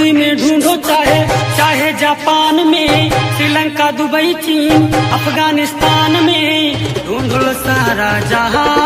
Saudi में ढूंढो, चाहे चाहे जापान में, श्रीलंका, दुबई, चीन, अफ़गानिस्तान में, ढूंढो सारा जहाँ।